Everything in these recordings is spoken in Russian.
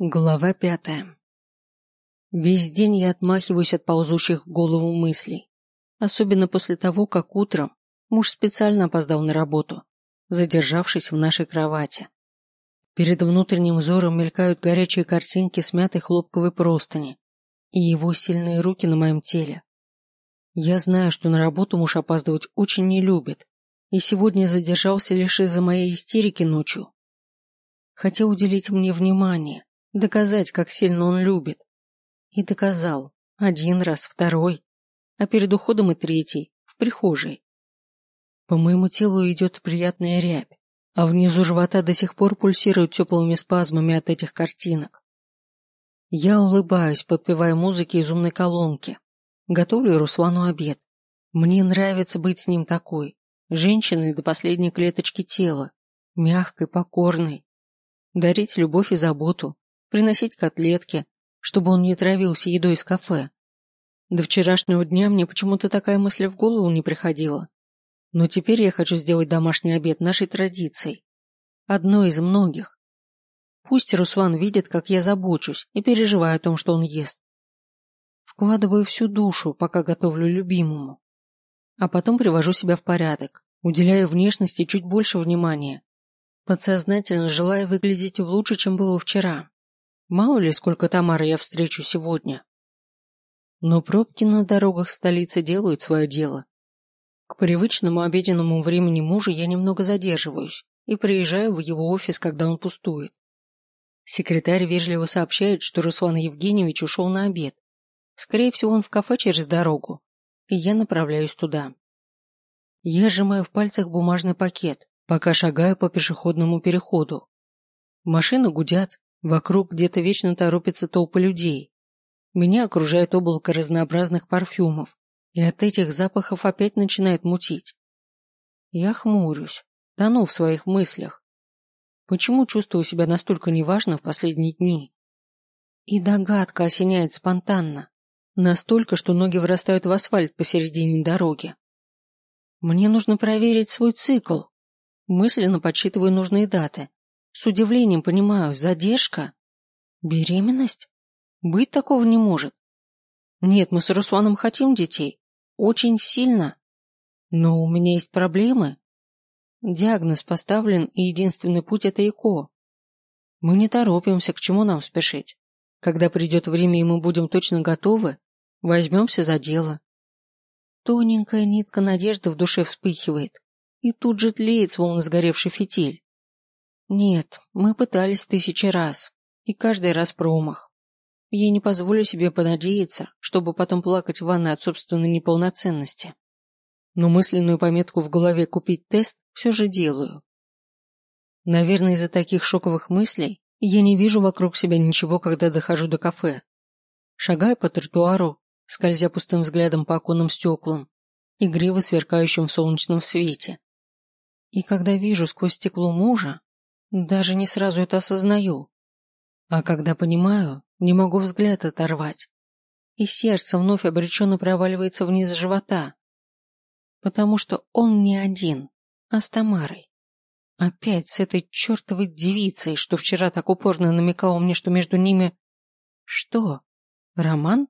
Глава пятая. Весь день я отмахиваюсь от ползущих в голову мыслей, особенно после того, как утром муж специально опоздал на работу, задержавшись в нашей кровати. Перед внутренним взором мелькают горячие картинки смятой хлопковой простыни и его сильные руки на моем теле. Я знаю, что на работу муж опаздывать очень не любит, и сегодня задержался лишь из-за моей истерики ночью. Хотел уделить мне внимание, доказать, как сильно он любит. И доказал. Один раз, второй. А перед уходом и третий, в прихожей. По моему телу идет приятная рябь, а внизу живота до сих пор пульсируют теплыми спазмами от этих картинок. Я улыбаюсь, подпевая музыке из умной колонки. Готовлю Руслану обед. Мне нравится быть с ним такой, женщиной до последней клеточки тела, мягкой, покорной. Дарить любовь и заботу, приносить котлетки, чтобы он не травился едой из кафе. До вчерашнего дня мне почему-то такая мысль в голову не приходила. Но теперь я хочу сделать домашний обед нашей традицией. Одной из многих. Пусть Руслан видит, как я забочусь и переживаю о том, что он ест. Вкладываю всю душу, пока готовлю любимому. А потом привожу себя в порядок, уделяя внешности чуть больше внимания. Подсознательно желая выглядеть лучше, чем было вчера. Мало ли, сколько Тамары я встречу сегодня. Но пробки на дорогах столицы делают свое дело. К привычному обеденному времени мужа я немного задерживаюсь и приезжаю в его офис, когда он пустует. Секретарь вежливо сообщает, что Руслан Евгеньевич ушел на обед. Скорее всего, он в кафе через дорогу, и я направляюсь туда. Я сжимаю в пальцах бумажный пакет, пока шагаю по пешеходному переходу. Машины гудят, Вокруг где-то вечно торопятся толпы людей. Меня окружает облако разнообразных парфюмов, и от этих запахов опять начинает мутить. Я хмурюсь, тону в своих мыслях. Почему чувствую себя настолько неважно в последние дни? И догадка осеняет спонтанно, настолько, что ноги вырастают в асфальт посередине дороги. Мне нужно проверить свой цикл. Мысленно подсчитываю нужные даты с удивлением понимаю, задержка? Беременность? Быть такого не может. Нет, мы с Русланом хотим детей. Очень сильно. Но у меня есть проблемы. Диагноз поставлен, и единственный путь – это ЭКО. Мы не торопимся, к чему нам спешить. Когда придет время, и мы будем точно готовы, возьмемся за дело. Тоненькая нитка надежды в душе вспыхивает, и тут же тлеет, словно сгоревший фитиль. Нет, мы пытались тысячи раз, и каждый раз промах. Я не позволю себе понадеяться, чтобы потом плакать в ванной от собственной неполноценности. Но мысленную пометку в голове «купить тест» все же делаю. Наверное, из-за таких шоковых мыслей я не вижу вокруг себя ничего, когда дохожу до кафе. Шагаю по тротуару, скользя пустым взглядом по оконным стеклам, игриво сверкающим в солнечном свете. И когда вижу сквозь стекло мужа, даже не сразу это осознаю. А когда понимаю, не могу взгляд оторвать. И сердце вновь обреченно проваливается вниз живота. Потому что он не один, а с Тамарой. Опять с этой чертовой девицей, что вчера так упорно намекала мне, что между ними... Что? Роман?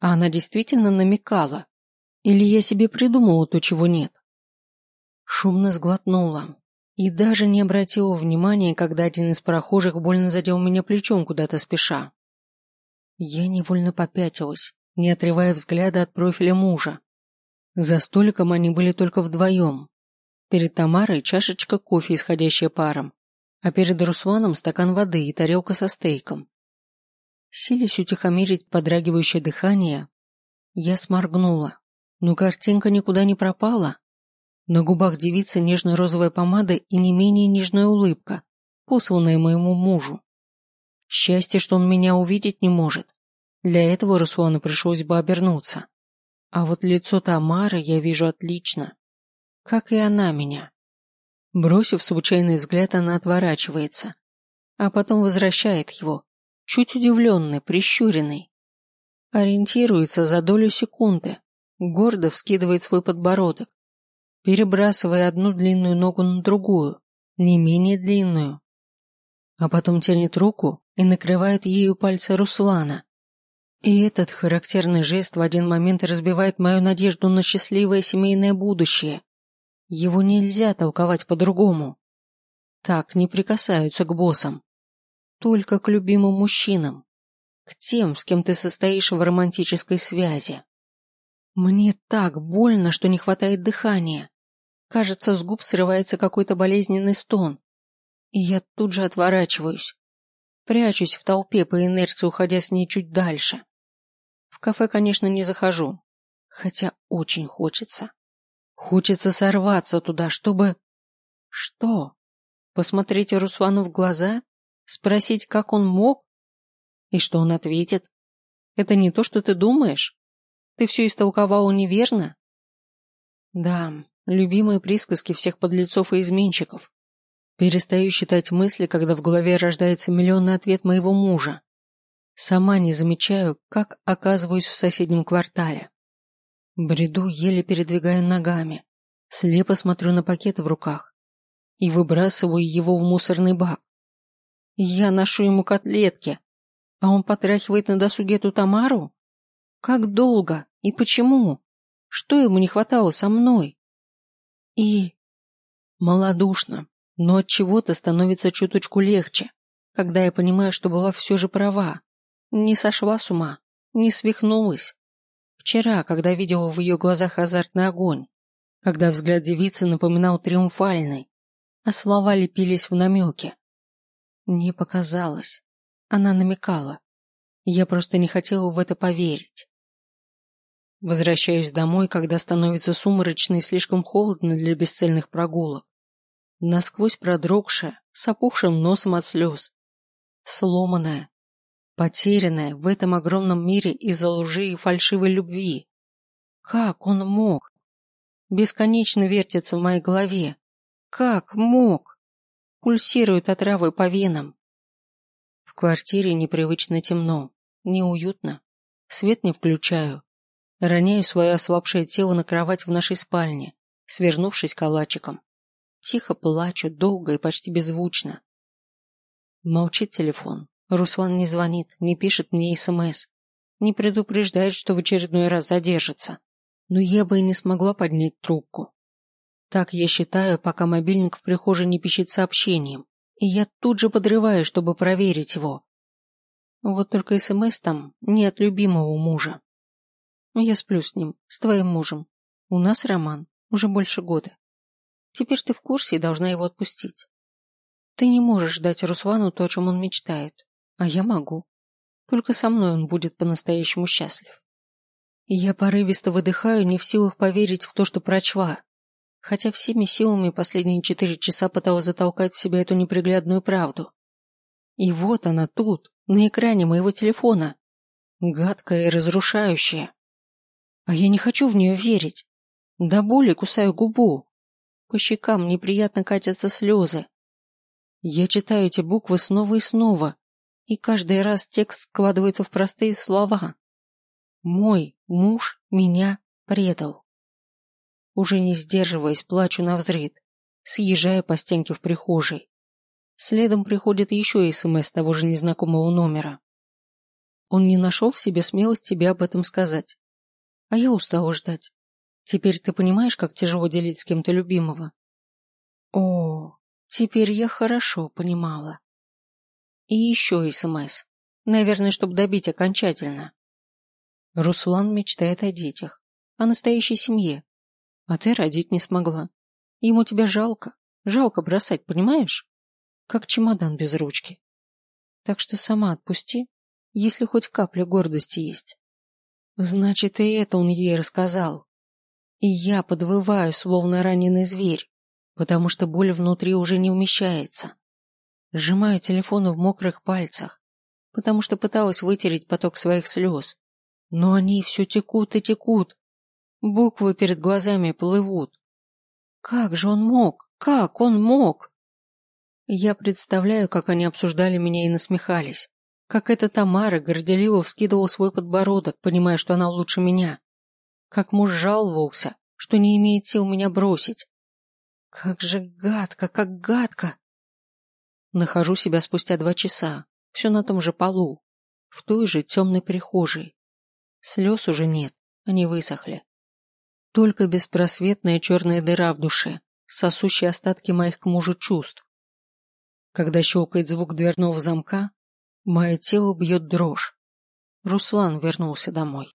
А она действительно намекала? Или я себе придумала то, чего нет? Шумно сглотнула, и даже не обратила внимания, когда один из прохожих больно задел меня плечом куда-то спеша. Я невольно попятилась, не отрывая взгляда от профиля мужа. За столиком они были только вдвоем. Перед Тамарой чашечка кофе, исходящая паром, а перед Русланом стакан воды и тарелка со стейком. Силясь утихомирить подрагивающее дыхание, я сморгнула, но картинка никуда не пропала. На губах девицы нежно-розовая помада и не менее нежная улыбка, посланная моему мужу. Счастье, что он меня увидеть не может. Для этого Руслану пришлось бы обернуться. А вот лицо Тамары я вижу отлично. Как и она меня. Бросив случайный взгляд, она отворачивается, а потом возвращает его, чуть удивленный, прищуренный. Ориентируется за долю секунды, гордо вскидывает свой подбородок, перебрасывая одну длинную ногу на другую, не менее длинную. а потом тянет руку и накрывает ею пальцы Руслана. И этот характерный жест в один момент разбивает мою надежду на счастливое семейное будущее. Его нельзя толковать по-другому. Так не прикасаются к боссам. Только к любимым мужчинам. К тем, с кем ты состоишь в романтической связи. Мне так больно, что не хватает дыхания. Кажется, с губ срывается какой-то болезненный стон. И я тут же отворачиваюсь. Прячусь в толпе по инерции, уходя с ней чуть дальше кафе, конечно, не захожу, хотя очень хочется. Хочется сорваться туда, чтобы... Что? Посмотреть Руслану в глаза? Спросить, как он мог? И что он ответит? Это не то, что ты думаешь? Ты все истолковала неверно? Да, любимые присказки всех подлецов и изменщиков. Перестаю считать мысли, когда в голове рождается миллионный ответ моего мужа. Сама не замечаю, как оказываюсь в соседнем квартале. Бреду, еле передвигая ногами, слепо смотрю на пакет в руках и выбрасываю его в мусорный бак. Я ношу ему котлетки, а он потряхивает на досуге эту Тамару? Как долго и почему? Что ему не хватало со мной? И... Малодушно, но от чего-то становится чуточку легче, когда я понимаю, что была все же права. Не сошла с ума, не свихнулась. Вчера, когда видела в ее глазах азартный огонь, когда взгляд девицы напоминал триумфальный, а слова лепились в намеке. Не показалось. Она намекала. Я просто не хотела в это поверить. Возвращаюсь домой, когда становится сумрачно и слишком холодно для бесцельных прогулок. Насквозь продрогшая, с опухшим носом от слез. Сломанная, потерянная в этом огромном мире из-за лжи и фальшивой любви. Как он мог? Бесконечно вертится в моей голове. Как мог? Пульсирует отравы по венам. В квартире непривычно темно, неуютно. Свет не включаю. Роняю свое ослабшее тело на кровать в нашей спальне, свернувшись калачиком. Тихо плачу, долго и почти беззвучно. Молчит телефон. Руслан не звонит, не пишет мне СМС, не предупреждает, что в очередной раз задержится. Но я бы и не смогла поднять трубку. Так я считаю, пока мобильник в прихожей не пищит сообщением, и я тут же подрываю, чтобы проверить его. Вот только СМС там не от любимого мужа. Я сплю с ним, с твоим мужем. У нас роман, уже больше года. Теперь ты в курсе и должна его отпустить. Ты не можешь дать Руслану то, о чем он мечтает. А я могу. Только со мной он будет по-настоящему счастлив. Я порывисто выдыхаю, не в силах поверить в то, что прочла. Хотя всеми силами последние четыре часа пыталась затолкать в себя эту неприглядную правду. И вот она тут, на экране моего телефона. Гадкая и разрушающая. А я не хочу в нее верить. До боли кусаю губу. По щекам неприятно катятся слезы. Я читаю эти буквы снова и снова, и каждый раз текст складывается в простые слова. Мой муж меня предал. Уже не сдерживаясь, плачу на взрыд, съезжая по стенке в прихожей. Следом приходит еще СМС того же незнакомого номера. Он не нашел в себе смелость тебе об этом сказать. А я устала ждать. Теперь ты понимаешь, как тяжело делить с кем-то любимого? О, теперь я хорошо понимала. И еще СМС. Наверное, чтобы добить окончательно. Руслан мечтает о детях, о настоящей семье. А ты родить не смогла. Ему тебя жалко. Жалко бросать, понимаешь? Как чемодан без ручки. Так что сама отпусти, если хоть капля гордости есть. Значит, и это он ей рассказал. И я подвываю, словно раненый зверь, потому что боль внутри уже не умещается. Сжимаю телефон в мокрых пальцах, потому что пыталась вытереть поток своих слез. Но они все текут и текут. Буквы перед глазами плывут. Как же он мог? Как он мог? Я представляю, как они обсуждали меня и насмехались. Как эта Тамара горделиво вскидывала свой подбородок, понимая, что она лучше меня. Как муж жаловался, что не имеет сил меня бросить. Как же гадко, как гадко. Нахожу себя спустя два часа, все на том же полу, в той же темной прихожей. Слез уже нет, они высохли. Только беспросветная черная дыра в душе, сосущие остатки моих к мужу чувств. Когда щелкает звук дверного замка, мое тело бьет дрожь. Руслан вернулся домой.